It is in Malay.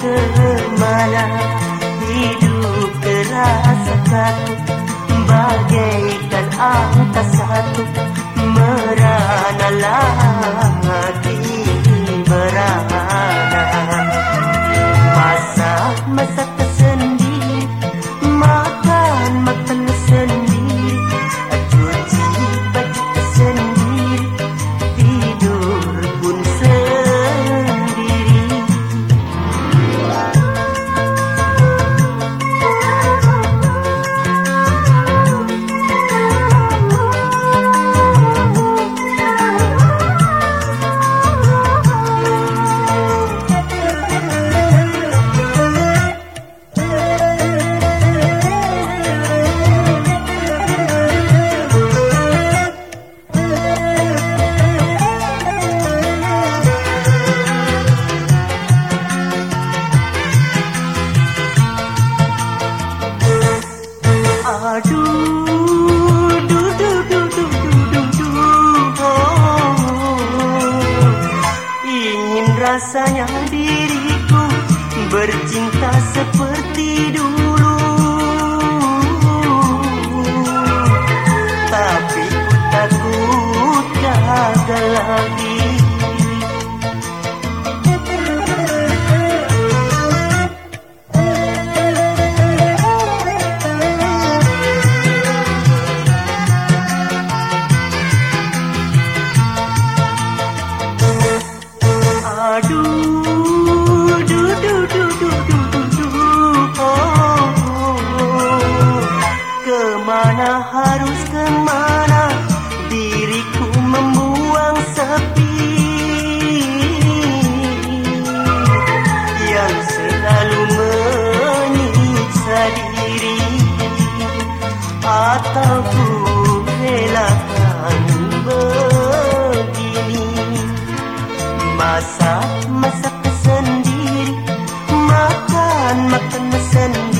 kemana Hidup terasa kaku Bagaikan angka satu Merana lagi rasanya diriku bercinta seperti Aduh, du, du, du, du, du, du, du, oh. Kemana harus kemana diriku membuang sepi Yang selalu menyiksa diri Atau masak masak sendiri makan makan sendiri